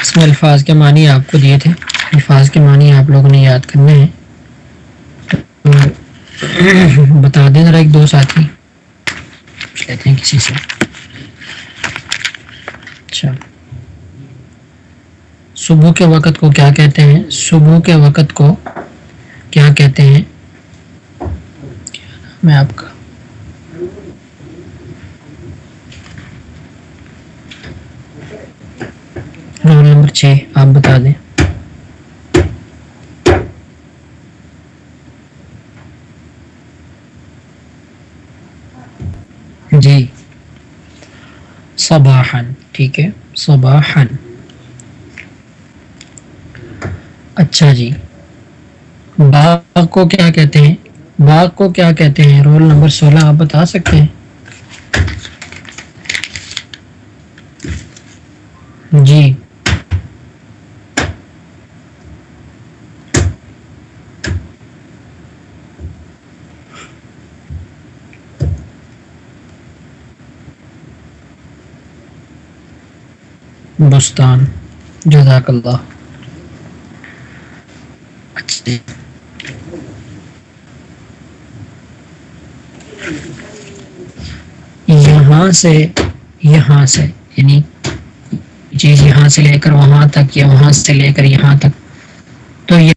اس میں الفاظ کے معنی آپ کو دیے تھے۔ الفاظ کے معنی آپ لوگوں نے یاد کرنے ہیں۔ بتا دیں ذرا ایک دو ساتھی۔ پوچھ لیتے ہیں کسی سے۔ اچھا۔ صبح کے وقت کو کیا کہتے ہیں؟ صبح کے وقت کو کیا کہتے ہیں؟ میں آپ کا رول نمبر چھ آپ بتا دیں۔ جی۔ صباحن ٹھیک ہے۔ صباحن اچھا جی۔ باغ کو کیا کہتے ہیں؟ باغ کو کیا کہتے ہیں؟ رول نمبر سولہ، آپ بتا سکتے ہیں جی بستان جزاک اللہ۔ یہاں سے یہاں سے یعنی چیز یہاں سے لے کر وہاں تک یا وہاں سے لے کر یہاں تک۔ تو یہ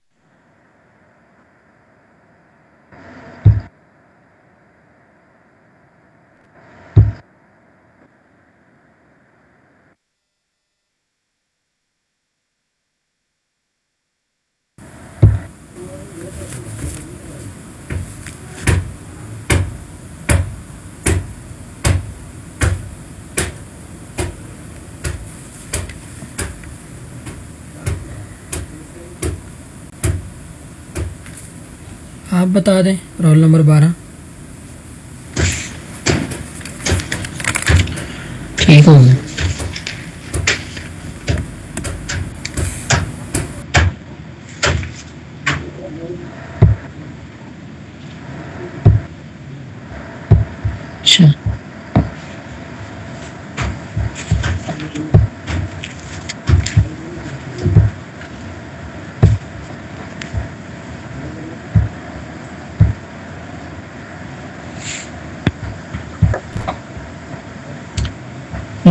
آپ بتا دیں۔ رول نمبر بارہ۔ ٹھیک ہو گیا اچھا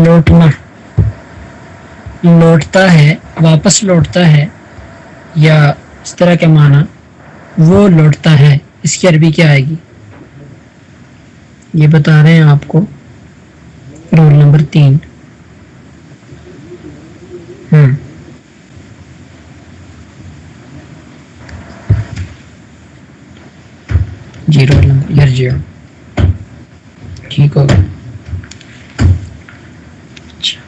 لوٹنا۔ لوٹتا ہے، واپس لوٹتا ہے، یا اس طرح کے معنی، وہ لوٹتا ہے، اس کی عربی کیا آئے گی؟ یہ بتا رہے ہیں آپ کو۔ رول نمبر تین ہوں جی رول نمبر یرجع ٹھیک ہوگا اچھا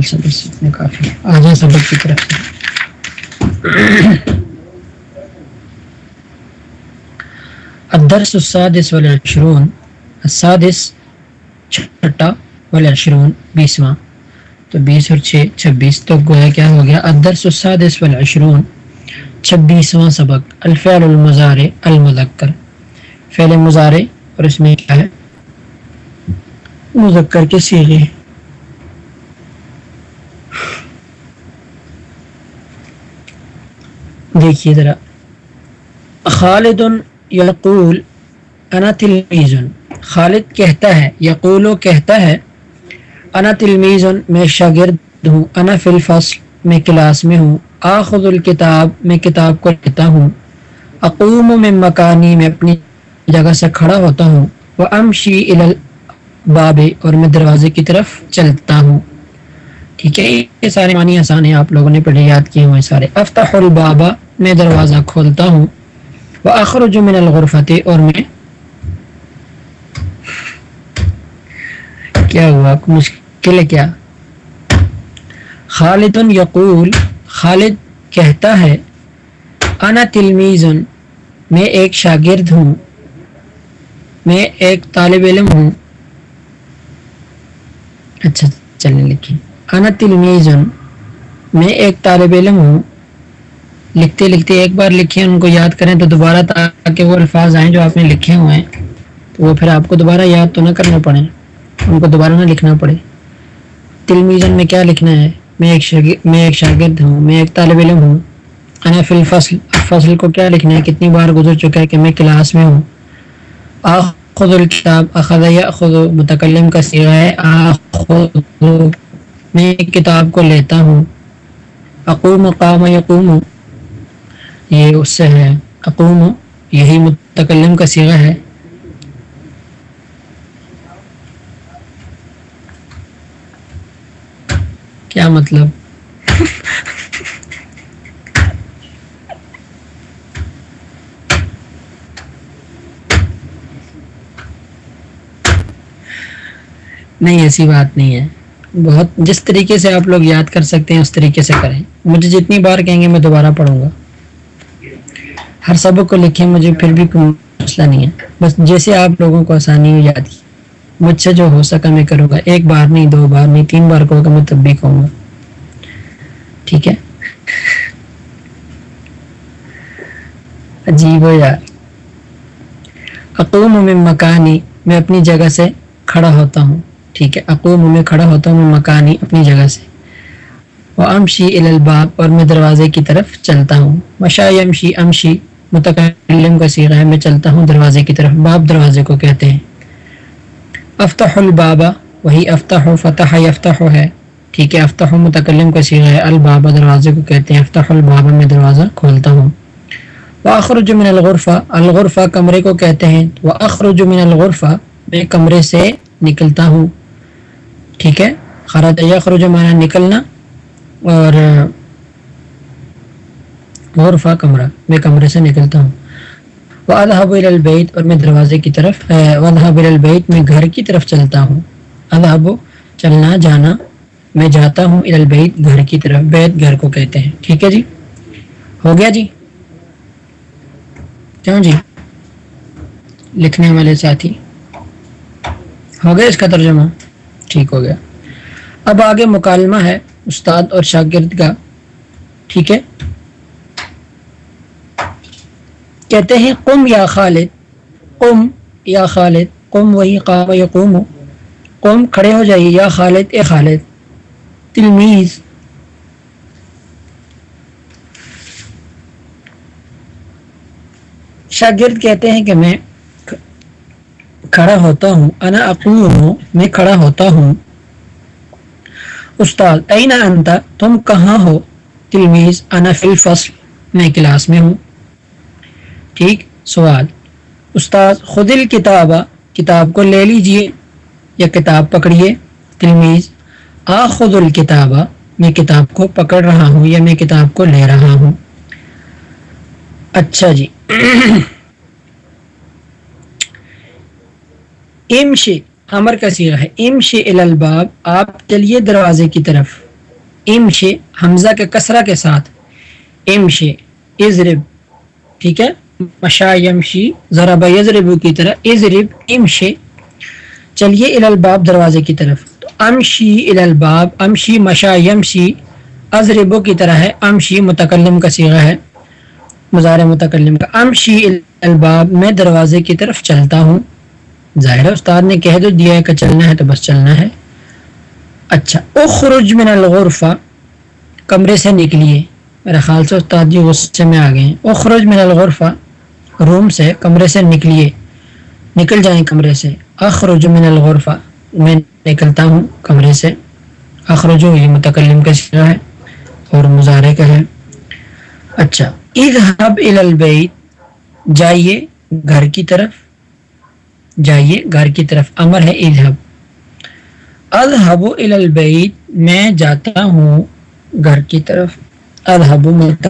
چلیے میرے خیال سے بس اتنے کافی ہے سبق کی طرف الدرس السادس والعشرون السادس چھٹا والعشرون بیسواں تو بیس اور چھ چھبیس تو گویا کیا ہو گیا الدرس السادس والعشرون چھبیسواں سبق الفعل المزارع المذکر فعل مزارع اور اس میں کیا ہے مذکر کے سیغے دیکھیے ذرا۔ خالد یقول، انا تلمیز۔ خالد کہتا ہے، یقولو کہتا ہے، انا تلمیز میں شاگرد ہوں، انا فی الفصل میں کلاس میں ہوں، آخذ الکتاب میں کتاب کو لیتا ہوں، اقوم میں مکانی میں اپنی جگہ سے کھڑا ہوتا ہوں وہ امشی باب اور میں دروازے کی طرف چلتا ہوں۔ ٹھیک ہے، یہ سارے معنی آسان ہیں، آپ لوگوں نے پہلے یاد کیے ہوئے سارے۔ افتح البابا میں دروازہ کھولتا ہوں۔ وہ اخرج من الغرفت اور میں کیا ہوا؟ مشکل ہے کیا؟ خالد یقول، خالد کہتا ہے، انا تلمیز میں ایک شاگرد ہوں، میں ایک طالب علم ہوں۔ اچھا چلنے لکھیں انا تلمیز میں ایک طالب علم ہوں لکھتے لکھتے ایک بار لکھیں، ان کو یاد کریں تو دوبارہ تاکہ وہ الفاظ آئیں جو آپ نے لکھے ہوئے ہیں۔ تو وہ پھر آپ کو دوبارہ یاد تو نہ کرنا پڑے، ان کو دوبارہ نہ لکھنا پڑے۔ تلمیزن میں کیا لکھنا ہے؟ میں ایک شاگرد میں ایک شاگرد ہوں، میں ایک طالب علم ہوں۔ انا فی الفصل، فصل کو کیا لکھنا ہے؟ کتنی بار گزر چکا ہے کہ میں کلاس میں ہوں۔ آخذ الکتاب، اخذ یاخذ متکلم کا سیغہ ہے۔ آخذ، میں کتاب کو لیتا ہوں۔ اقوم قام یقوم یہ اس سے ہے. اقوم یہی متکلم کا سیغہ ہے. کیا مطلب؟ نہیں، ایسی بات نہیں ہے. بہت، جس طریقے سے آپ لوگ یاد کر سکتے ہیں، اس طریقے سے کریں. مجھے جتنی بار کہیں گے، میں دوبارہ پڑھوں گا. ہر سبق کو لکھیں، مجھے پھر بھی کوئی مسئلہ نہیں ہے۔ بس جیسے آپ لوگوں کو آسانی ہو یاد کی مجھ سے جو ہو سکا میں کروں گا۔ ایک بار نہیں، دو بار نہیں، تین بار کہوں گا، میں تب بھی کہوں گا۔ ٹھیک ہے؟ عجیب ہو یار اقوم میں مکانی، میں اپنی جگہ سے کھڑا ہوتا ہوں۔ ٹھیک ہے، اقوم میں کھڑا ہوتا ہوں، میں مکانی اپنی جگہ سے۔ وہ امشی الباب اور میں دروازے کی طرف چلتا ہوں۔ مشا امشی امشی متکلم کا سیرا ہے، میں چلتا ہوں دروازے کی طرف۔ باب دروازے کو کہتے ہیں۔ افتح البابا وہی افتح و فتح یفتح ہے۔ ٹھیک ہے افتح متکلم کا سیرا ہے۔ البابا دروازے کو کہتے ہیں۔ افتح البابا میں دروازہ کھولتا ہوں۔ وہ اخرج من الغرفہ الغرفہ کمرے کو کہتے ہیں۔ وہ اخرج من الغرفہ، میں کمرے سے نکلتا ہوں۔ ٹھیک ہے خرا یخرج مانا نکلنا اور غرفہ کمرہ، میں کمرے سے نکلتا ہوں۔ وہ الحب البعید اور میں دروازے کی طرف ودحب البعید میں گھر کی طرف چلتا ہوں۔ الحب چلنا، جانا۔ میں جاتا ہوں البعید گھر کی طرف، بیت گھر کو کہتے ہیں۔ ٹھیک ہے جی؟ ہو گیا جی؟ کیوں جی؟ لکھنے والے ساتھی۔ ہو گیا اس کا ترجمہ؟ ٹھیک ہو گیا۔ اب آگے مکالمہ ہے، استاد اور شاگرد کا۔ ٹھیک ہے؟ کہتے ہیں، قم یا خالد. قم یا خالد. قم وہی قام یقوم قم کھڑے ہو جائیے، یا خالد، اے خالد. تلمیز. شاگرد کہتے ہیں کہ میں کھڑا ہوتا ہوں، انا اقوم، میں کھڑا ہوتا ہوں. استاد، اینا انتا؟ تم کہاں ہو؟ تلمیز، انا فی الفصل، میں کلاس میں ہوں. ٹھیک؟ سوال۔ استاد، خود الکتاب کتاب کو لے لیجیے یا کتاب پکڑیے؟ تلمیز آ، خود الکتاب میں کتاب کو پکڑ رہا ہوں یا میں کتاب کو لے رہا ہوں؟ اچھا جی۔ امش، امر کا سیغ ہے۔ امش الباب آپ چلیے دروازے کی طرف۔ امش، حمزہ کے کسرہ کے ساتھ۔ امش ازرب ٹھیک ہے؟ مشا یمشی ذرا یزربو کی طرح ازرب امش چلیے الباب دروازے کی طرف۔ تو امشی الباب امشی مشا یمشی ازربو کی طرح ہے امشی متکلم کا سیغہ ہے مزار متکلم کا۔ امشی الباب، میں دروازے کی طرف چلتا ہوں۔ ظاہر استاد نے کہہ دو دیا ہے کہ چلنا ہے تو بس چلنا ہے۔ اچھا اخرج من الغرفہ، کمرے سے نکلیے۔ میرا خیال سے استاد جی غصے میں آ گئے ہیں۔ اخرج من الغرفہ روم سے کمرے سے نکلیے۔ نکل جائیں کمرے سے۔ اخرج من الغرفہ۔ میں نکلتا ہوں کمرے سے۔ اخرج یہ یعنی متکلم کا سرا ہے اور مظاہرے کا ہے۔ اچھا۔ اذهب الى البیت جائیے گھر کی طرف۔ جائیے گھر کی طرف۔ امر ہے اذهب۔ اذهب الى البیت میں جاتا ہوں گھر کی طرف۔ اذهب ملتا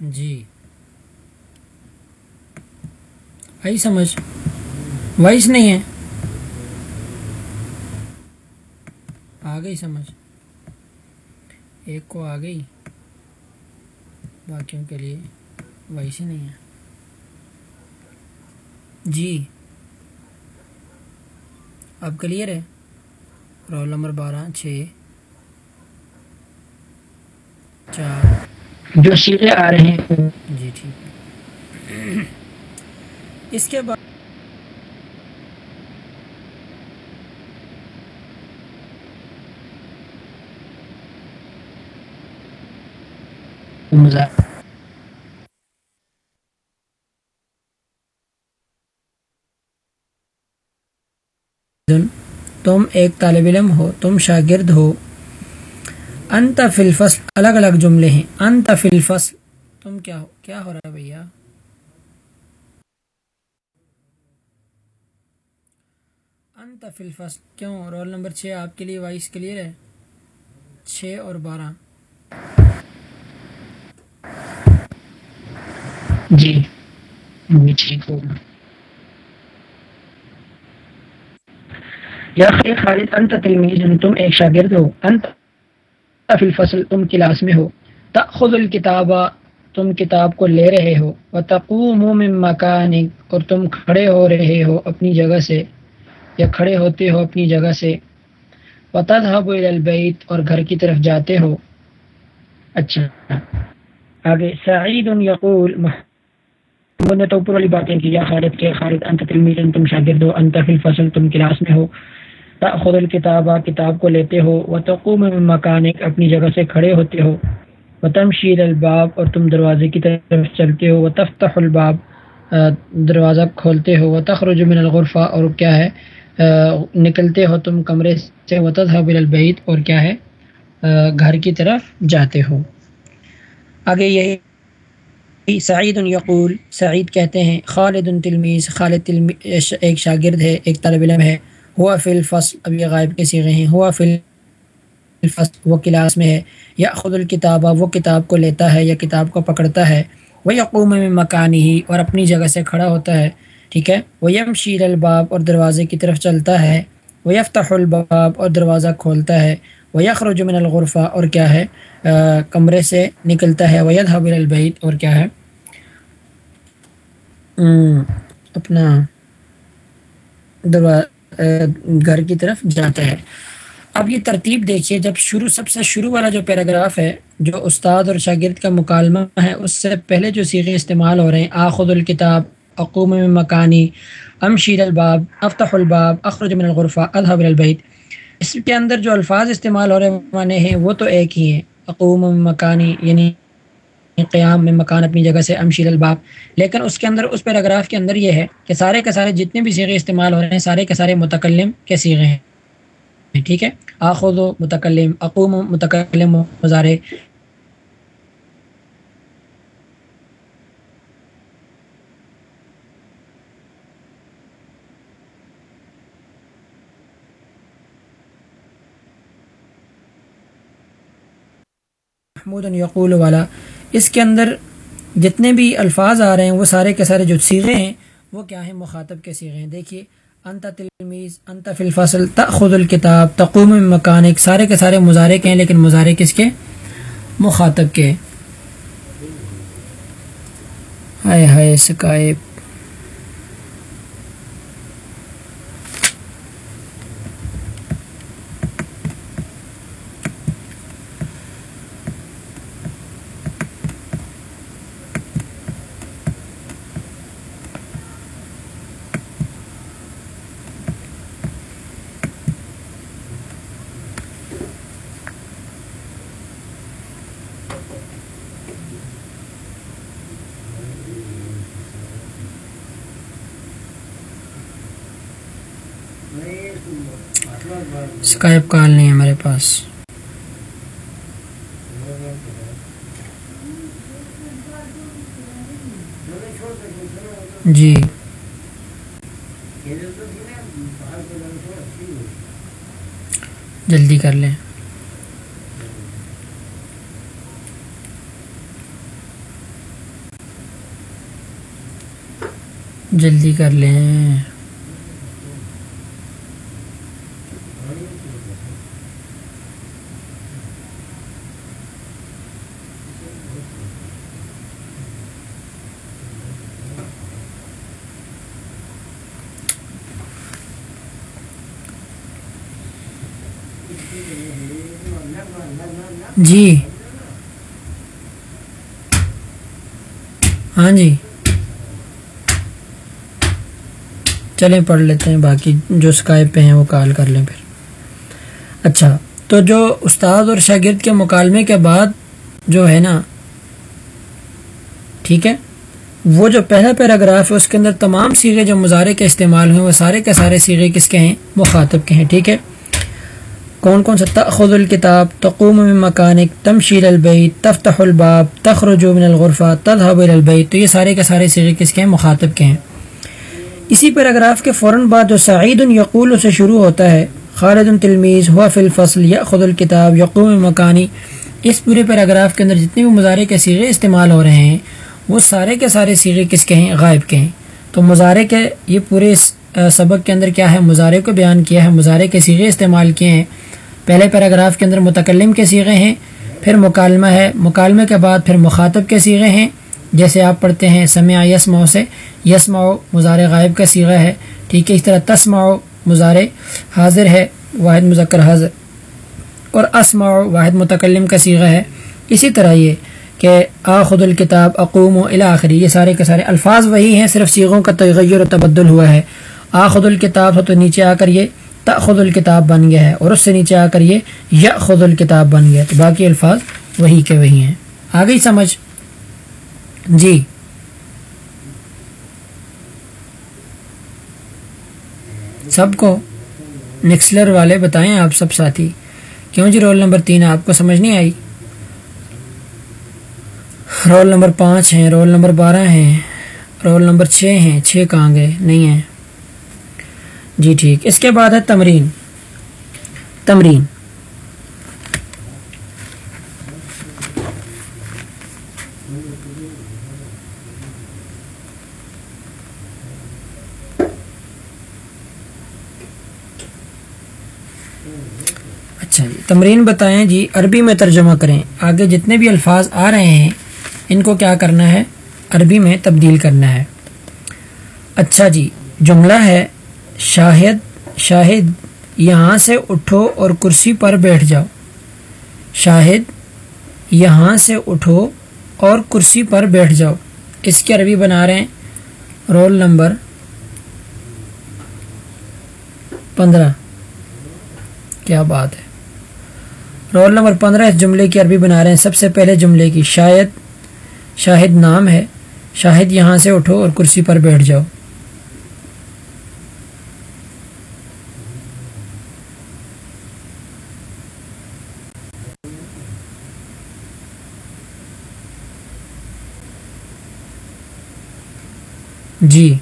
جی آئی سمجھ۔ وائس نہیں ہے۔ آ گئی سمجھ۔ ایک کو آ گئی۔ باقیوں کے لیے وائس ہی نہیں ہے۔ جی۔ اب کلیئر ہے؟ رول نمبر بارہ چھ۔ چار۔ جو سیرے آ رہے ہیں۔ جی ٹھیک اس کے بعد تم ایک طالب علم ہو، تم شاگرد ہو۔ انت فی الفصل، الگ الگ جملے ہیں۔ انت فی الفصل، تم کیا ہو؟ کیا ہو رہا ہے بھیا؟ انت فی الفصل، کیوں؟ رول نمبر چھ، آپ کے لیے وائس کلیئر ہے۔ چھ اور بارہ۔ جی۔ ٹھیک ہوگا یا خیر خالد، انت تلمیز تم ایک شاگرد ہو۔ انت فی الفصل، تم کلاس میں ہو۔ تأخذ الکتاب، تم کتاب کو لے رہے ہو۔ وتقوم من مکانک، اور تم کھڑے ہو رہے ہو اپنی جگہ سے۔ یا کھڑے ہوتے ہو اپنی جگہ سے۔ وتذهب الى اور گھر کی طرف جاتے ہو۔ اچھا۔ آگے سعید یقول نے تو اوپر والی باتیں کی، یا خالد کے، خالد، انت تلمیز تم شاگرد ہو انت فی الفصل، تم کلاس میں ہو۔ تأخذ الکتاب کتاب کو لیتے ہو۔ و تقوم مکانک، اپنی جگہ سے کھڑے ہوتے ہو۔ و تمشیر الباب، اور تم دروازے کی طرف چلتے ہو۔ و تفتح الباب دروازہ کھولتے ہو۔ و تخرج من الغرفہ، اور کیا ہے؟ نکلتے ہو تم کمرے سے و تذهب الى البیت اور کیا ہے؟ گھر کی طرف جاتے ہو۔ آگے یہی سعید یقول، سعید کہتے ہیں، خالد تلمیز خالد تلمیز ایک شاگرد ہے، ایک طالب علم ہے۔ ہوا فی الفصل، اب یہ غائب کے سیغے ہیں۔ ہوا فی الفصل، وہ کلاس میں ہے۔ یا خود الکتابہ وہ کتاب کو لیتا ہے یا کتاب کو پکڑتا ہے۔ وہ یقوم میں مکانی ہی اور اپنی جگہ سے کھڑا ہوتا ہے۔ ٹھیک ہے؟ وہ یم شیر الباب اور دروازے کی طرف چلتا ہے۔ وہ یفتح الباب اور دروازہ کھولتا ہے۔ وہ یخرج من الغرفہ اور کیا ہے؟ کمرے سے نکلتا ہے۔ وہ یدھب البعید اور کیا ہے؟ اپنا گھر کی طرف جاتا ہے۔ اب یہ ترتیب دیکھیے، جب شروع، سب سے شروع والا جو پیراگراف ہے، جو استاد اور شاگرد کا مکالمہ ہے، اس سے پہلے جو سیغے استعمال ہو رہے ہیں آخد الکتاب اقوم میں مکانی ام شیر الباب افتح الباب اخرج من الغرفہ الحب البعید اس کے اندر جو الفاظ استعمال ہو رہے معنی ہیں وہ تو ایک ہی ہیں. اقوم مکانی یعنی قیام میں مکان اپنی جگہ سے امشیر الباب. لیکن اس کے اندر، اس پیراگراف کے اندر یہ ہے کہ سارے کے سارے جتنے بھی سیغے استعمال ہو رہے ہیں، سارے کے سارے متکلم کے سیغے ہیں. ٹھیک ہے؟ آخود و متکلم اقوم متکلم مظاہرے محمود یقول والا، اس کے اندر جتنے بھی الفاظ آ رہے ہیں، وہ سارے کے سارے جو سیغے ہیں، وہ کیا ہیں؟ مخاطب کے سیغے ہیں۔ دیکھیے، انت تلمیز، انت فی الفصل الکتاب، تقوم مکانک سارے کے سارے مظاہرے کے ہیں، لیکن مظاہرے کس کے؟ مخاطب کے۔ ہائے ہائے سکائب اسکائپ کال نہیں ہے ہمارے پاس۔ جی۔ جلدی کر لیں۔ جلدی کر لیں۔ جی۔ ہاں جی۔ چلیں، پڑھ لیتے ہیں، باقی جو اسکائپ پہ ہیں وہ کال کر لیں پھر۔ اچھا تو جو استاد اور شاگرد کے مکالمے کے بعد جو ہے نا، ٹھیک ہے، وہ جو پہلا پیراگراف ہے، اس کے اندر تمام سیغے جو مظاہرے کے استعمال ہوئے، وہ سارے کے سارے سیغے کس کے ہیں؟ مخاطب کے ہیں، ٹھیک ہے۔ کون کون سا تخذ الکتاب تقوم من مکانک، تمشیل البیت، تفتح الباب، تخرج من الغرفہ، تذهب الى البیت، تو یہ سارے کے سارے سیغے کس کے ہیں؟ مخاطب کے ہیں۔ اسی پیراگراف کے فوراً بعد جو سعید یقول سے شروع ہوتا ہے، خالد تلمیز ہوا فی الفصل یا خد الکتاب یقوم مکانی، اس پورے پیراگراف کے اندر جتنے بھی مظاہرے کے سیغے استعمال ہو رہے ہیں، وہ سارے کے سارے سیغے کس کے ہیں؟ غائب کے ہیں۔ تو مظاہرے کے یہ پورے سبق کے اندر کیا ہے؟ مظاہرے کو بیان کیا ہے مظاہرے کے سیغے استعمال کیے ہیں۔ پہلے پیراگراف کے اندر متکلم کے سیغے ہیں، پھر مکالمہ ہے۔ مکالمے کے بعد پھر مخاطب کے سیغے ہیں۔ جیسے آپ پڑھتے ہیں، سمع یسماؤ سے۔ یسماؤ مظاہر غائب کا سیغہ ہے۔ ٹھیک ہے، اس طرح تسماؤ مظاہر حاضر ہے، واحد مذکر حاضر۔ اور اسماؤ واحد متکلم کا سیغہ ہے۔ اسی طرح یہ کہ آخد الکتاب، اقوم و آخری۔ یہ سارے کے سارے الفاظ وہی ہیں، صرف سیغوں کا تغیر و تبدل ہوا ہے۔ آخد الکتاب ہو تو نیچے آ کر یہ تخد الکتاب بن گیا ہے اور اس سے نیچے آ کر یہ یا خود الکتاب بن گیا تو باقی الفاظ وہی کے وہی ہیں۔ آگے سمجھ؟ جی۔ سب کو نکسلر والے بتائیں آپ سب ساتھی۔ کیوں جی رول نمبر تین آپ کو سمجھ نہیں آئی؟ رول نمبر پانچ ہیں، رول نمبر بارہ ہیں، رول نمبر چھ ہیں، چھ کہاں گئے؟ نہیں ہیں۔ جی ٹھیک۔ اس کے بعد ہے تمرین۔ تمرین۔ اچھا جی تمرین بتائیں جی عربی میں ترجمہ کریں۔ آگے جتنے بھی الفاظ آ رہے ہیں، ان کو کیا کرنا ہے؟ عربی میں تبدیل کرنا ہے۔ اچھا جی جملہ ہے شاہد شاہد، یہاں سے اٹھو اور کرسی پر بیٹھ جاؤ۔ شاہد، یہاں سے اٹھو اور کرسی پر بیٹھ جاؤ۔ اس کی عربی بنا رہے ہیں۔ رول نمبر پندرہ۔ کیا بات ہے۔ رول نمبر پندرہ اس جملے کی عربی بنا رہے ہیں۔ سب سے پہلے جملے کی شاید شاہد نام ہے۔ شاہد، یہاں سے اٹھو اور کرسی پر بیٹھ جاؤ۔ جی۔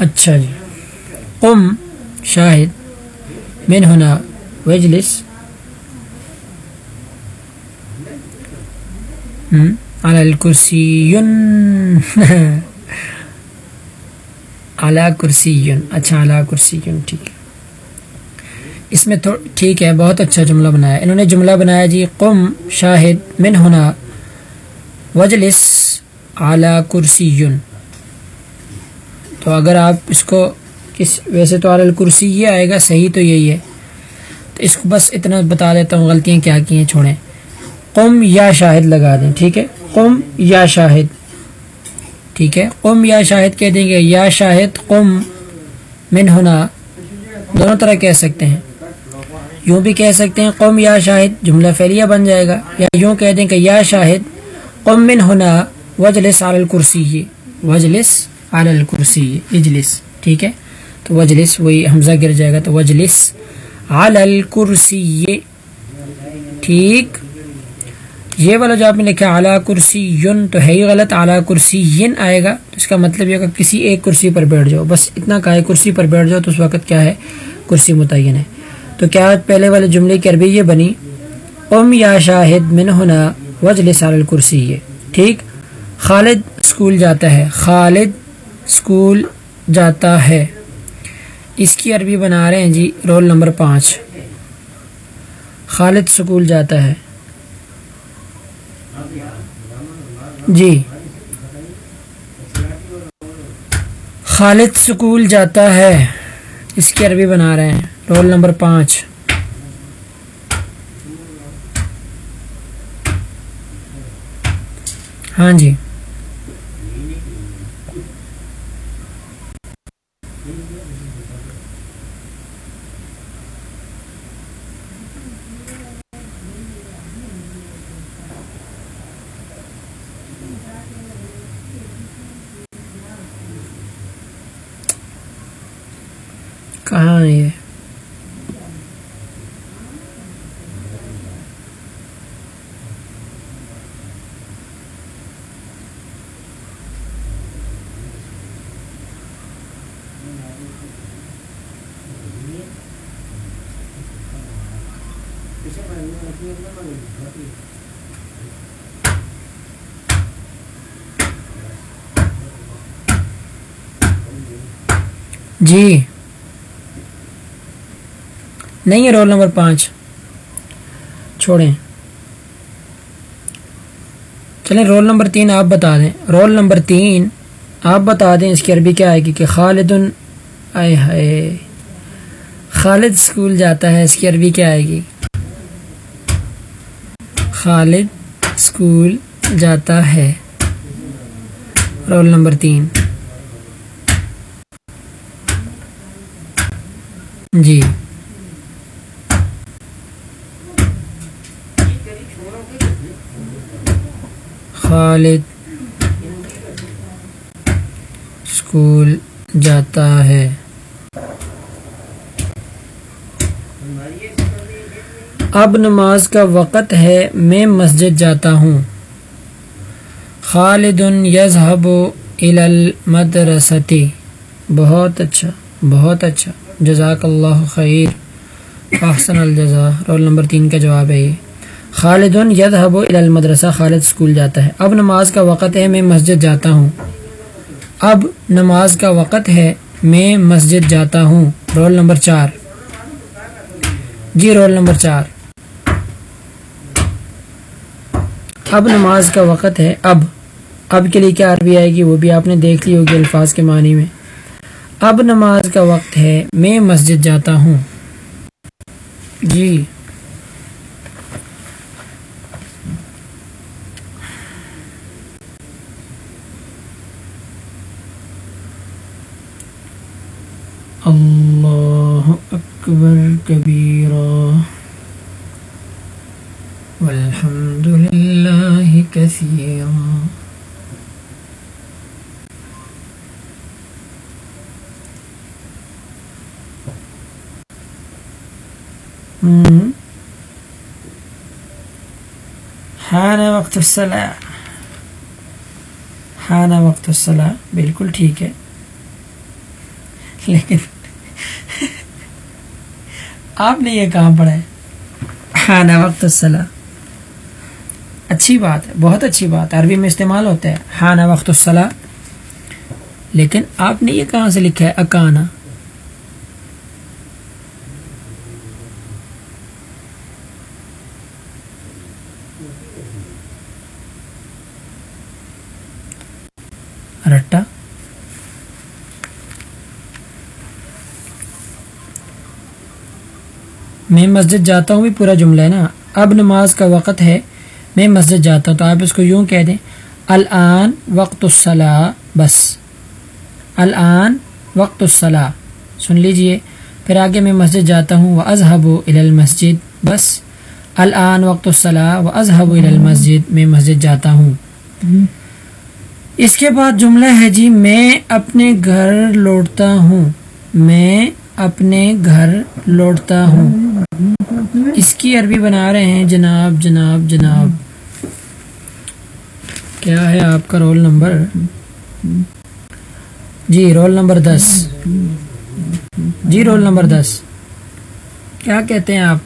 اچھا جی۔ قم، شاہد، من ہونا وجلس. على الكرسي اعلیٰ کرسی اچھا اعلیٰ کرسی ٹھیک ہے۔ اس میں تو ٹھیک ہے، بہت اچھا جملہ بنایا۔ انہوں نے جملہ بنایا جی قم، شاہد، من ہونا وجلس اعلیٰ کرسی تو اگر آپ اس کو کس ویسے تو اعلیٰ کرسی یہ آئے گا، صحیح تو یہی ہے۔ تو اس کو بس اتنا بتا دیتا ہوں غلطیاں کیا کی ہیں، چھوڑیں۔ قم یا شاہد لگا دیں، ٹھیک ہے؟ قم یا شاہد۔ ٹھیک ہے؟ قم یا شاہد کہہ دیں گے، یا شاہد قم من ہونا دونوں طرح کہہ سکتے ہیں۔ یوں بھی کہہ سکتے ہیں، قم یا شاہد جملہ فعلیہ بن جائے گا۔ یا یوں کہہ دیں کہ یا شاہد قم من ہونا وجلس علی الکرسی۔ وجلس علی الکرسی، اجلس، ٹھیک ہے؟ تو وجلس، وہی حمزہ گر جائے گا، تو وجلس۔ علی الکرسی ٹھیک۔ یہ والا جو آپ نے لکھا اعلیٰ کرسی یون تو ہے ہی غلط۔ اعلیٰ کرسی ین آئے گا، تو اس کا مطلب یہ کہ کسی ایک کرسی پر بیٹھ جاؤ۔ بس اتنا کہا ہے، کرسی پر بیٹھ جاؤ تو اس وقت کیا ہے؟ کرسی متعین ہے۔ تو کیا پہلے والے جملے کی عربی یہ بنی؟ ام یا شاہد من ہونا وجل سال الکرسی یہ ٹھیک۔ خالد اسکول جاتا ہے۔ خالد اسکول جاتا ہے۔ اس کی عربی بنا رہے ہیں جی رول نمبر پانچ۔ خالد اسکول جاتا ہے۔ جی۔ خالد سکول جاتا ہے۔ اس کی عربی بنا رہے ہیں۔ رول نمبر پانچ۔ ہاں جی۔ کہاں ہے یہ جی۔ نہیں ہے رول نمبر پانچ۔ چھوڑیں۔ چلیں، رول نمبر تین آپ بتا دیں۔ رول نمبر تین آپ بتا دیں اس کی عربی کیا آئے گی کہ خالد آئے ہائے۔ خالد اسکول جاتا ہے، اس کی عربی کیا آئے گی؟ خالد اسکول جاتا ہے۔ رول نمبر تین۔ جی۔ خالد اسکول جاتا ہے۔ اب نماز کا وقت ہے، میں مسجد جاتا ہوں۔ خالد یذهب الى المدرستی بہت اچھا بہت اچھا۔ جزاک اللہ خیر. احسن الجزا رول نمبر تین کا جواب ہے یہ. خالد یذهب الى المدرسہ، خالد اسکول جاتا ہے. اب نماز کا وقت ہے، میں مسجد جاتا ہوں. اب نماز کا وقت ہے، میں مسجد جاتا ہوں. رول نمبر چار. جی رول نمبر چار. اب نماز کا وقت ہے، اب. اب کے لیے کیا عربی آئے گی؟ وہ بھی آپ نے دیکھ لی ہوگی الفاظ کے معنی میں. اب نماز کا وقت ہے میں مسجد جاتا ہوں۔ جی۔ اللہ اکبر کبیر۔ حان وقت الصلاة. حان وقت الصلاة. بالکل ٹھیک ہے. لیکن آپ نے یہ کہاں پڑھا ہے؟ حان وقت الصلاة. اچھی بات ہے، بہت اچھی بات ہے، عربی میں استعمال ہوتا ہے، حان وقت الصلاة. لیکن آپ نے یہ کہاں سے لکھا ہے؟ اکانا. میں مسجد جاتا ہوں بھی پورا جملہ ہے نا۔ اب نماز کا وقت ہے، میں مسجد جاتا ہوں، تو آپ اس کو یوں کہہ دیں۔ الان وقت الصلاح، بس۔ الان وقت الصلاح۔ سن لیجیے۔ پھر آگے میں مسجد جاتا ہوں وہ اذہب و المسجد، بس۔ الان وقت الصلاح و اذہب و المسجد، میں مسجد جاتا ہوں۔ اس کے بعد جملہ ہے جی میں اپنے گھر لوٹتا ہوں۔ میں اپنے گھر لوٹتا ہوں۔ اس کی عربی بنا رہے ہیں، جناب جناب جناب۔ کیا ہے آپ کا رول نمبر؟ جی رول نمبر دس۔ جی رول نمبر دس۔ کیا کہتے ہیں آپ؟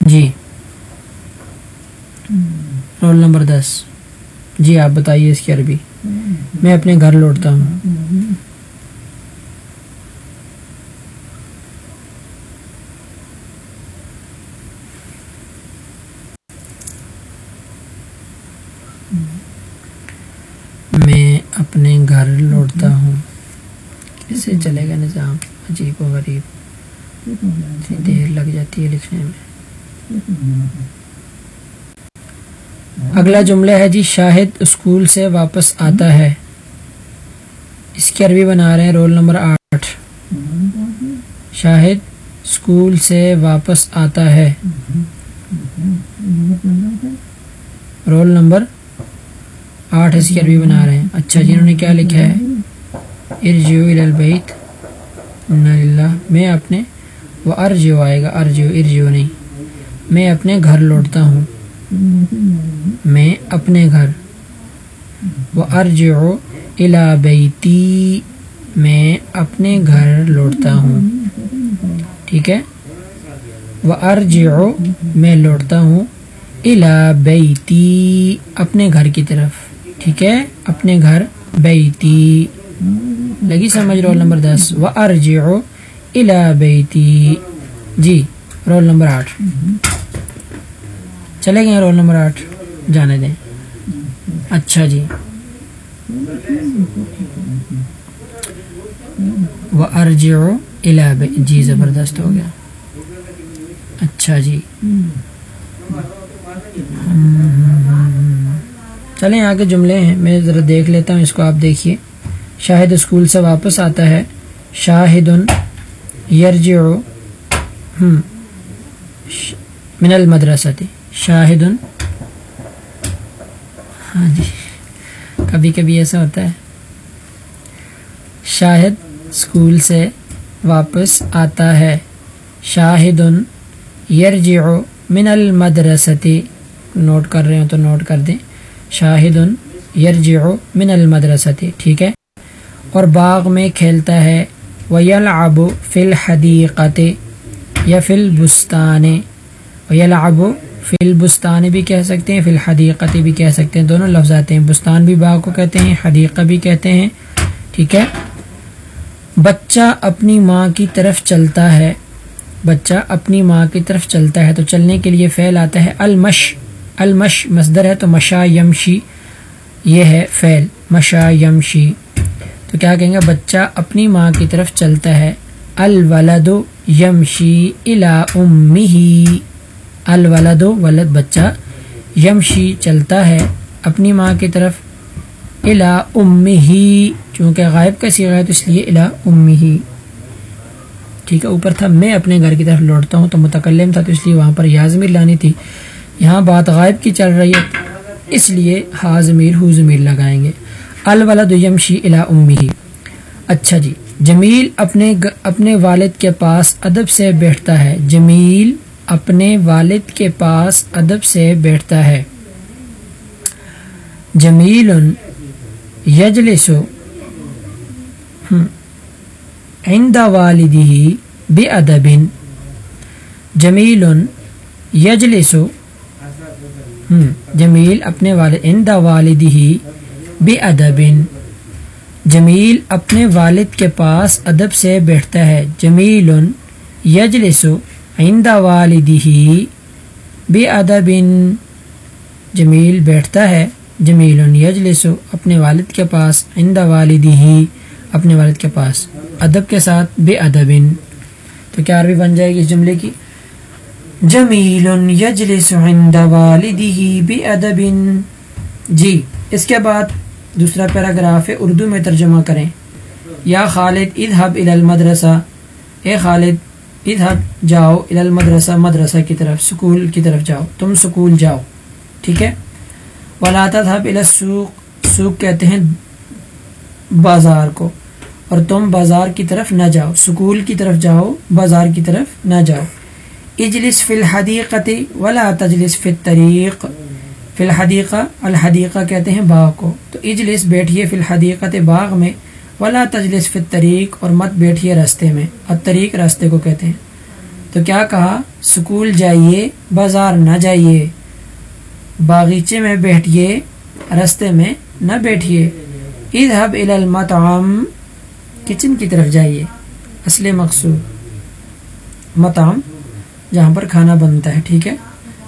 جی۔ رول نمبر دس۔ جی آپ بتائیے اس کی عربی۔ میں اپنے گھر لوٹتا ہوں۔ میں اپنے گھر لوٹتا ہوں۔ کیسے چلے گا نظام۔ عجیب و غریب۔ دیر لگ جاتی ہے لکھنے میں۔ اگلا جملہ ہے جی شاہد اسکول سے واپس آتا ہے۔ اس کی عربی بنا رہے ہیں، رول نمبر آٹھ۔ شاہد اسکول سے واپس آتا ہے۔ رول نمبر آٹھ اس کی عربی بنا رہے ہیں۔ اچھا جی انہوں نے کیا لکھا ہے؟ ارجیو البیت۔ اللہ میں اپنے، وہ ارجیو آئے گا ارجیو ارجیو نہیں۔ میں اپنے گھر لوٹتا ہوں۔ میں اپنے گھر۔ وہ ارجیو الا بیتی میں اپنے گھر لوٹتا ہوں۔ ٹھیک ہے؟ وہ ارجیو میں لوٹتا ہوں۔ بیتی اپنے گھر کی طرف۔ ٹھیک ہے؟ اپنے گھر بیتی لگی سمجھ رول نمبر دس؟ و ارجعو الا بیتی جی رول نمبر آٹھ۔ چلے گئے رول نمبر آٹھ، جانے دیں۔ اچھا جی۔ و ارجعو جی زبردست ہو گیا۔ اچھا جی۔ چلیں، آگے جملے ہیں۔ میں ذرا دیکھ لیتا ہوں، اس کو آپ دیکھیے۔ شاہد اسکول سے واپس آتا ہے۔ شاہد یرجع من المدرستی۔ شاہد ہاں جی۔ کبھی کبھی ایسا ہوتا ہے۔ شاہد اسکول سے واپس آتا ہے۔ شاہد یرجع من المدرستی۔ نوٹ کر رہے ہوں تو نوٹ کر دیں۔ شاہد یرجع من المدرستی، ٹھیک ہے۔ اور باغ میں کھیلتا ہے۔ ویلعب فی الحدیقت یا فی البستان۔ ویلعب فی البستان بھی کہہ سکتے ہیں، فی الحدیقت بھی کہہ سکتے ہیں، دونوں لفظ آتے ہیں۔ بستان بھی باغ کو کہتے ہیں، حدیقہ بھی کہتے ہیں، ٹھیک ہے؟ بچہ اپنی ماں کی طرف چلتا ہے، بچہ اپنی ماں کی طرف چلتا ہے، تو چلنے کے لیے فعل آتا ہے المش۔ المش مصدر ہے تو مشا یمشی، یہ ہے فعل، مشا یمشی۔ تو کیا کہیں گے؟ بچہ اپنی ماں کی طرف چلتا ہے، الولد یمشی الا امی الولد ولد بچہ یمشی چلتا ہے اپنی ماں کی طرف الا امی چونکہ غائب کا سیغہ ہے تو اس لیے الا امی ٹھیک ہے، اوپر تھا میں اپنے گھر کی طرف لوٹتا ہوں تو متکلم تھا تو اس لیے وہاں پر یازمیر لانی تھی۔ یہاں بات غائب کی چل رہی ہے، اس لیے ہا ضمیر ہو ضمیر لگائیں گے۔ الولد یمشی الا امی اچھا جی جمیل اپنے اپنے والد کے پاس ادب سے بیٹھتا ہے۔ جمیل اپنے والد کے پاس ادب سے بیٹھتا ہے۔ جمیل یجلس عند والدہ بے ادب جمیل یجلس جمیل اپنے والد، عند والدہ بے ادب جمیل اپنے والد کے پاس ادب سے بیٹھتا ہے۔ جمیل یجلس عند والدہ بے ادب جمیل بیٹھتا ہے۔ جمیل یجلس اپنے والد کے پاس، عند والدہ اپنے والد کے پاس۔ ادب کے ساتھ بے ادب تو کیا عربی بن جائے گی اس جملے کی؟ جمیل یجلس عند والدہ بے ادب جی اس کے بعد دوسرا پیراگراف ہے اردو میں ترجمہ کریں۔ یا خالد، اذهب الى المدرسہ۔ اے خالد ادھر جاؤ المدرسہ، مدرسہ کی طرف، سکول کی طرف جاؤ۔ تم سکول جاؤ، ٹھیک ہے؟ ولا تذهب الى السوق۔ سوق کہتے ہیں بازار کو۔ اور تم بازار کی طرف نہ جاؤ۔ سکول کی طرف جاؤ، بازار کی طرف نہ جاؤ۔ اجلس فی الحدیقت ولا تجلس فی الطریق۔ فی الحدیقہ الحدیقہ کہتے ہیں باغ کو۔ تو اجلس بیٹھیے فی الحدیقت باغ میں۔ ولا تجلس فی الطریق اور مت بیٹھیے راستے میں۔ الطریق راستے کو کہتے ہیں۔ تو کیا کہا؟ سکول جائیے، بازار نہ جائیے۔ باغیچے میں بیٹھیے رستے میں نہ بیٹھیے۔ اذهب الى المطعم، کچن کی طرف جائیے۔ اصل مقصود۔ مطعم جہاں پر کھانا بنتا ہے، ٹھیک ہے؟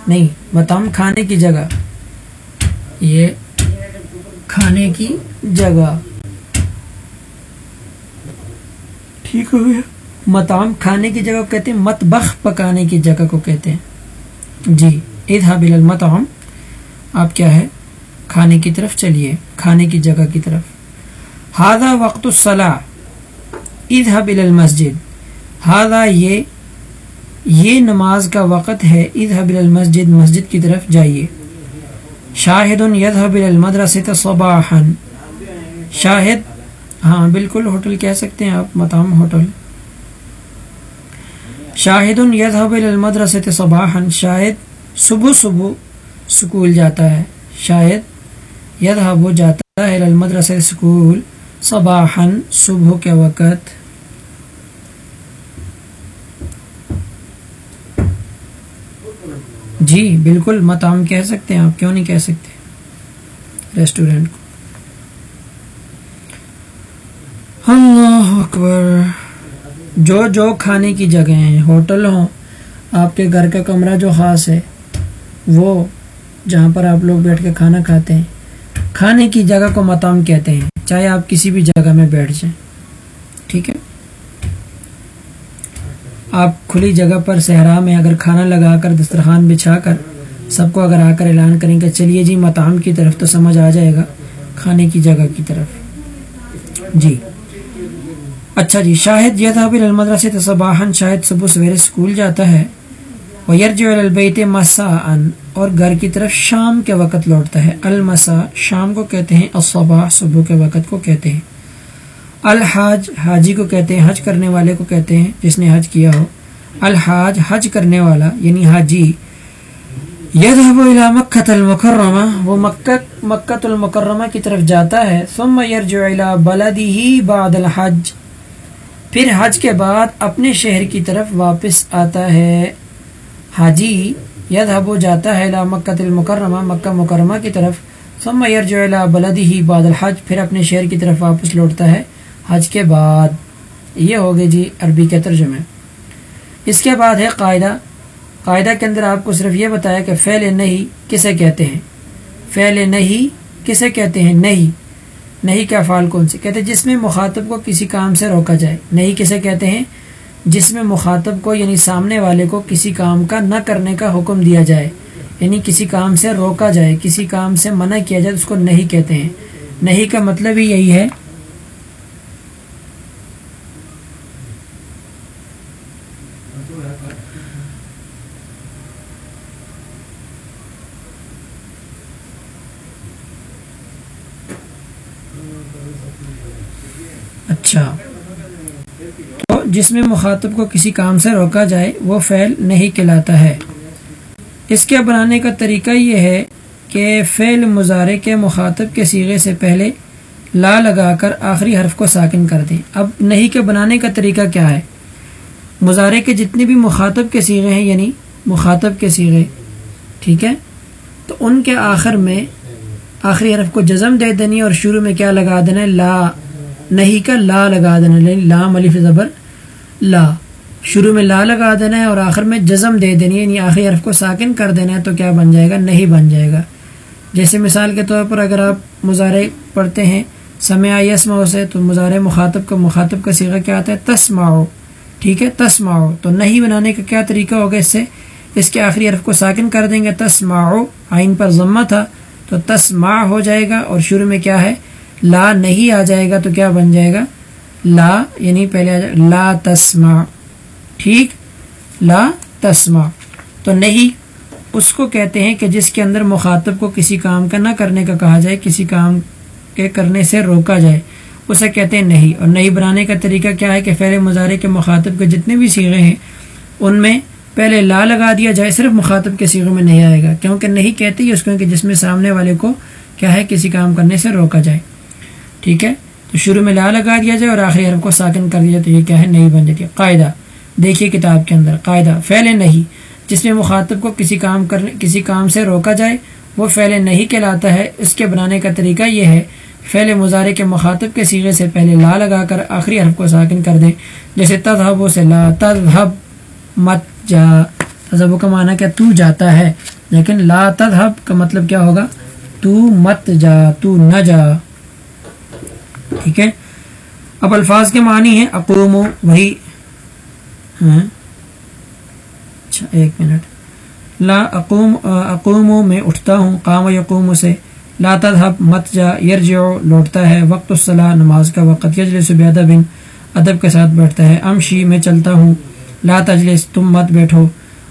نہیں، مطعم کھانے کی جگہ۔ یہ کھانے کی جگہ۔ ٹھیک ہو گیا۔ مطعم کھانے کی جگہ کو کہتے ہیں، مطبخ پکانے کی جگہ کو کہتے ہیں۔ جی اذهب الى المطعم۔ آپ کیا ہے؟ کھانے کی طرف چلیے، کھانے کی جگہ کی طرف۔ ہادہ وقت الصلاح اذهب الى المسجد۔ ہادہ یہ یہ نماز کا وقت ہے۔ اذهب الى المسجد، مسجد کی طرف جائیے۔ شاہد يذهب الى المدرسة صباحا۔ شاہد ہاں بالکل ہوٹل کہہ سکتے ہیں آپ مطعم ہوٹل۔ شاہد يذهب الى المدرسة صباحا، شاہد صبح صبح سکول جاتا ہے۔ شاید یدھب جاتا ہے المدرسہ سکول صباحن صبح کے وقت۔ جی بالکل متام کہہ سکتے ہیں، آپ کیوں نہیں کہہ سکتے؟ ریسٹورینٹ کو۔ اللہ اکبر۔ جو جو کھانے کی جگہ ہیں ہوٹل ہوں، آپ کے گھر کا کمرہ جو خاص ہے، وہ جہاں پر آپ لوگ بیٹھ کے کھانا کھاتے ہیں، کھانے کی جگہ کو متام کہتے ہیں، چاہے آپ کسی بھی جگہ میں بیٹھ جائیں۔ ٹھیک ہے؟ آپ کھلی جگہ پر صحرا میں اگر کھانا لگا کر، دسترخوان بچھا کر، سب کو اگر آ کر اعلان کریں کہ چلیے جی متام کی طرف تو سمجھ آ جائے گا، کھانے کی جگہ کی طرف۔ جی۔ اچھا جی شاہد یہ تھا المدرسہ صباحن شاہد صبح سویرے اسکول جاتا ہے ویرج البیت مسا ان اور گھر کی طرف شام کے وقت لوٹتا ہے۔ المسا شام کو کہتے ہیں، الصباح صبح کے وقت کو کہتے ہیں۔ الحاج، حاجی کو کہتے ہیں، حج کرنے والے کو کہتے ہیں، جس نے حج کیا ہو۔ الحاج، حج کرنے والا یعنی حاجی۔ یذهب الى مکہ المکرمہ، وہ مکہ مکہ المکرمہ کی طرف جاتا ہے۔ ثم يرجع الى بلده بعد الحج۔ پھر حج کے بعد اپنے شہر کی طرف واپس آتا ہے۔ حاجی یذهب جاتا ہے الى مکہ المکرمہ، مکہ مکرمہ کی طرف۔ ثم يرجع الى بلده بعد الحج، پھر اپنے شہر کی طرف واپس لوٹتا ہے حج کے بعد۔ یہ ہو گئے جی عربی کے ترجمے۔ اس کے بعد ہے قاعدہ۔ قاعدہ کے اندر آپ کو صرف یہ بتایا کہ فعل نہیں کسے کہتے ہیں۔ فعل نہیں کسے کہتے ہیں نہیں۔ نہیں کے فعال کون سے؟ کہتے ہیں جس میں مخاطب کو کسی کام سے روکا جائے۔ نہیں کسے کہتے ہیں؟ جس میں مخاطب کو یعنی سامنے والے کو کسی کام کا نہ کرنے کا حکم دیا جائے۔ یعنی کسی کام سے روکا جائے، کسی کام سے منع کیا جائے، اس کو نہیں کہتے ہیں۔ نہیں کا مطلب ہی یہی ہے اچھا۔ تو جس میں مخاطب کو کسی کام سے روکا جائے، وہ فعل نہیں کہلاتا ہے۔ اس کے بنانے کا طریقہ یہ ہے کہ فعل مظاہرے کے مخاطب کے سیغے سے پہلے لا لگا کر آخری حرف کو ساکن کر دیں۔ اب نہیں کے بنانے کا طریقہ کیا ہے؟ مظاہرے کے جتنے بھی مخاطب کے سیغے ہیں یعنی مخاطب کے سیغے، ٹھیک ہے؟ تو ان کے آخر میں آخری حرف کو جزم دے دینی اور شروع میں کیا لگا دینا لا. نہیں کا لا لگا دینا یعنی لا ملف زبر لا. شروع میں لا لگا دینا ہے اور آخر میں جزم دے دینی ہے یعنی آخری حرف کو ساکن کر دینا ہے تو کیا بن جائے گا؟ نہیں بن جائے گا۔ جیسے مثال کے طور پر اگر آپ مظاہرے پڑھتے ہیں، سمع یسما سے، تو مظاہرے مخاطب کا مخاطب کا سیغہ کیا آتا ہے؟ تسماؤ ٹھیک ہے تسماؤ تو نہیں بنانے کا کیا طریقہ ہوگا اس سے؟ اس کے آخری حرف کو ساکن کر دیں گے تسماؤ آئین پر ضمہ تھا۔ تو تسما ہو جائے گا اور شروع میں کیا ہے؟ لا نہیں آ جائے گا تو کیا بن جائے گا؟ لا یعنی پہلے آ جائے لا تسما ٹھیک؟ لا تسما تو نہیں، اس کو کہتے ہیں کہ جس کے اندر مخاطب کو کسی کام کا نہ کرنے کا کہا جائے، کسی کام کے کرنے سے روکا جائے، اسے کہتے ہیں نہیں۔ اور نہیں بنانے کا طریقہ کیا ہے؟ کہ فعل مظاہرے کے مخاطب کے جتنے بھی سیغے ہیں، ان میں پہلے لا لگا دیا جائے، صرف مخاطب کے سیغے میں نہیں آئے گا۔ کیونکہ نہیں کہتے ہی اس کو کہ جس میں سامنے والے کو کیا ہے، کسی کام کرنے سے روکا جائے۔ ٹھیک ہے؟ تو شروع میں لا لگا دیا جائے اور آخری حرف کو ساکن کر دیا تو یہ کیا ہے؟ نہیں بن جاتی۔ قاعدہ۔ دیکھیے کتاب کے اندر۔ قاعدہ۔ فعل نہیں۔ جس میں مخاطب کو کسی کام کرنے، کسی کام سے روکا جائے، وہ فعل نہیں کہلاتا ہے۔ اس کے بنانے کا طریقہ یہ ہے، فعل مظاہرے کے مخاطب کے سیغے سے پہلے لا لگا کر آخری حرف کو ساکن کر دیں۔ جیسے تذہب سے لا تذہب مت۔ جا تذہب کا معنی کیا تو جاتا ہے، لیکن لا تذہب کا مطلب کیا ہوگا؟ تو مت جا، تو نہ جا۔ ٹھیک ہے؟ اب الفاظ کے معنی ہیں اقوم، وہی۔ ہاں۔ اچھا ایک منٹ۔ لا اقوم اقوم میں اٹھتا ہوں، قام یقوم سے۔ لا تذهب مت جا، یرجع، لوٹتا ہے۔ وقت الصلاح نماز کا وقت۔ یجلس بعدب ادب کے ساتھ بیٹھتا ہے۔ امشی میں چلتا ہوں۔ لا تجلس، تم مت بیٹھو۔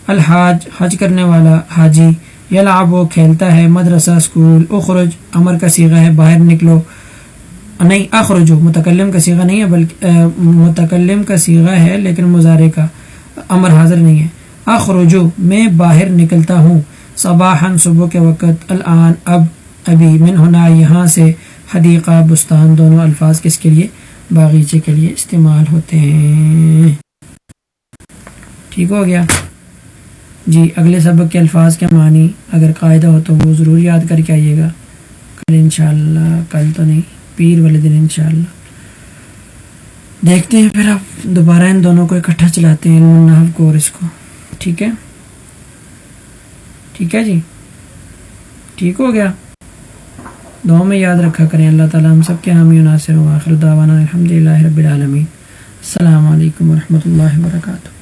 الحاج، حج کرنے والا حاجی یلعب وہ کھیلتا ہے، مدرسہ اسکول اخرج امر کا سیغہ ہے، باہر نکلو۔ نہیں، اخرجو، متکلم کا سیغہ نہیں ہے، بلکہ متکلم کا سیغہ ہے، لیکن مظاہرے کا امر حاضر نہیں ہے۔ اخرجو، میں باہر نکلتا ہوں۔ صباحا، صبح کے وقت، الان، اب، ابھی، من ہونا یہاں سے حدیقہ، بستان، دونوں الفاظ کس کے لیے؟ باغیچے کے لیے استعمال ہوتے ہیں۔ ٹھیک ہو گیا۔ جی اگلے سبق کے الفاظ کے معنی اگر قاعدہ ہو تو وہ ضرور یاد کر کے آئیے گا۔ کل انشاءاللہ، کل تو نہیں، پیر والے دن انشاءاللہ۔ دیکھتے ہیں پھر آپ دوبارہ ان دونوں کو اکٹھا چلاتے ہیں، علم کورس کو۔ ٹھیک ہے؟ ٹھیک ہے جی۔ ٹھیک ہو گیا۔ دعا میں یاد رکھا کریں۔ اللہ تعالیٰ ہم سب کے حامی ناصر و آخر دعوانا الحمد للہ رب العالمین۔ السلام علیکم ورحمۃ اللہ وبرکاتہ۔